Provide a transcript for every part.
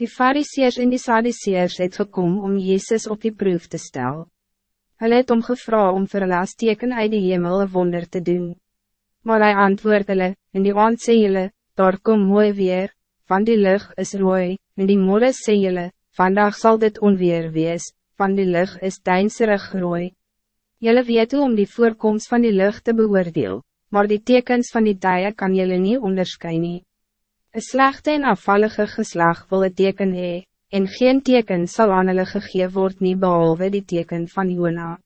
Die fariseers en die sadiseers het gekom om Jezus op die proef te stellen. Hulle het om gevra om vir hulle as teken uit die hemel een wonder te doen. Maar hij antwoord hulle, in die aand sê julle, daar kom mooi weer, van die lucht is rooi, in die morgen sê julle, vandaag zal dit onweer wees, van die lucht is deinserig rooi. Julle weet hoe om die voorkomst van die lucht te beoordeel, maar die tekens van die tye kan julle niet onderscheiden. Een slechte en afvallige geslag wil het teken hee, en geen teken zal aan hulle gegee word nie behalwe die teken van Jona.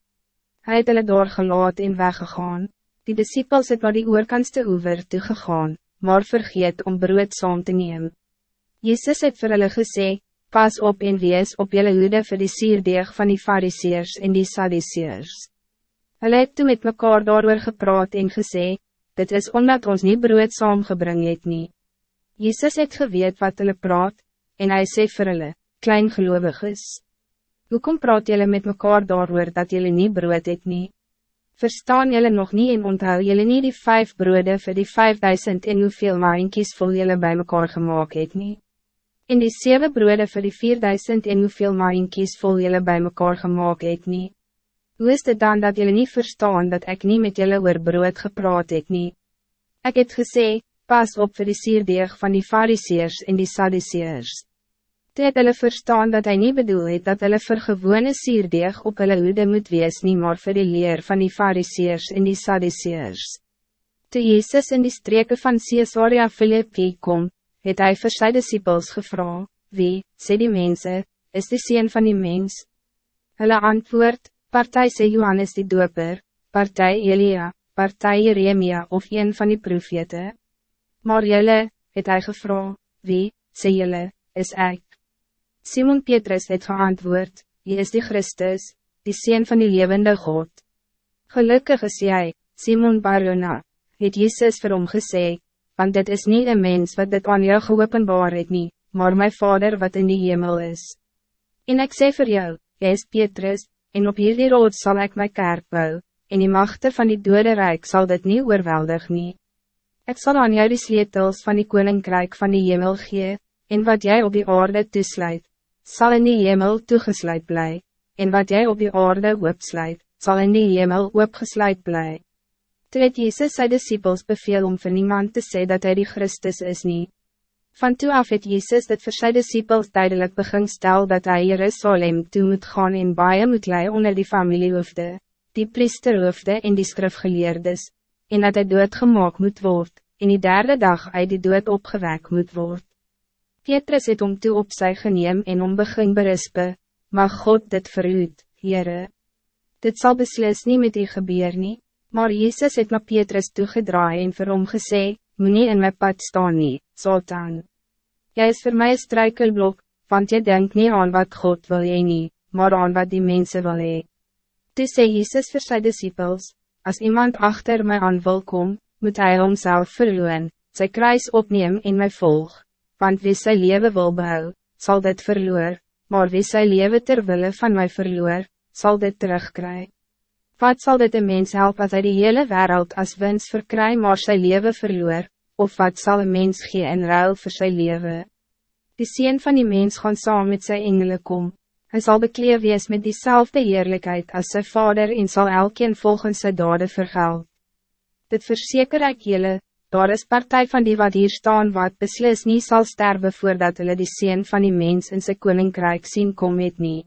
Hij het hulle doorgelaat en weggegaan, die disciples het naar die oorkantste oever toegegaan, maar vergeet om brood saam te neem. Jezus het vir hulle gesê, pas op en wees op julle hoede vir die sierdeeg van die fariseers en die sadiseers. Hulle het toe met mekaar daarover gepraat en gesê, dit is omdat ons niet brood saamgebring het nie. Jezus het geweet wat hulle praat, en hij sê vir hulle, klein gelovig is. Hoekom praat jullie met mekaar daarover dat jullie niet brood het nie? Verstaan jullie nog niet en onthou jullie niet die vijf broode voor die vijfduizend en hoeveel maaienkies vol jullie bij mekaar gemaakt het nie? En die zeven broode voor die vierduizend en hoeveel maaienkies vol jullie bij mekaar gemaakt het nie? Hoe is het dan dat jullie niet verstaan dat ik niet met jullie oor brood gepraat het nie? Ik het gezegd, pas op vir die sierdeeg van die fariseers en die sadiseers. Toe het hulle verstaan dat hij niet bedoel het dat hulle vir gewone sierdeeg op hulle hoede moet wees nie maar vir die leer van die fariseers en die sadiseers. Toe Jezus in die streken van Caesarea Philippi kom, het hy vir sy disciples gevra, wie, sê die mense, is die sien van die mens? Hulle antwoord, partij sê Johannes die doper, partij Elia, partij Jeremia of een van die profete. Maar jelle, het hij gevra, wie, sê jelle, is ik. Simon Petrus het geantwoord, Hij is die Christus, die Seen van die levende God. Gelukkig is jij, Simon Barona, het Jezus vir hom gesê, want dit is niet een mens wat dit aan jou geopenbaar het nie, maar mijn Vader wat in die hemel is. En ik sê vir jou, jy is Petrus, en op hierdie rood zal ik mijn kerk bou, en die machte van die dode rijk zal dit niet oorweldig nie. Ik zal aan jou die sleutels van die koninkrijk van die hemel gee, en wat jij op die aarde toesluit, zal in die hemel toegesluit bly, en wat jij op die aarde oopsluit, zal in die hemel oopgesluit bly. Toe het Jezus sy disciples beveel om vir niemand te sê dat hij die Christus is niet. Van toe af het Jezus dit vir sy disciples duidelijk begin stel dat hij Jerusalem toe moet gaan en baie moet lei onder die familiehoofde, die priesterhoofde en die skrifgeleerdes, en dat hij doodgemaak moet worden, en die derde dag uit die dood opgewek moet worden. Petrus het om toe op sy geneem en om begin berispe, maar God dit verhoed, Heere. Dit zal beslis niet met u gebeur nie, maar Jezus het na Petrus toegedraai en vir hom gesê, moet nie in my pad staan nie, Satan. Jy is voor mij een struikelblok, want je denkt niet aan wat God wil jy nie, maar aan wat die mensen wil hee. Toe sê Jesus vir sy disciples, Als iemand achter mij aan wil kom, moet hij homself verloon, sy kruis opneem en mij volg. Want wie sy leven wil behou, zal dit verloor, maar wie sy leven terwille van mij verloor, zal dit terugkry. Wat zal dit een mens helpen als hij die hele wereld als wens verkry maar sy leven verloor, of wat zal een mens gee in ruil voor sy leven? Die sien van die mens gaan saam met sy engele kom. Hij zal bekleed wees met diezelfde heerlijkheid als zijn vader en zal elkeen volgens zijn daden vergeld. Dit verzeker ik jullie, daar is partij van die wat hier staan wat beslis niet zal sterven voordat hulle die sien van die mens in zijn koninkrijk zien kom het niet.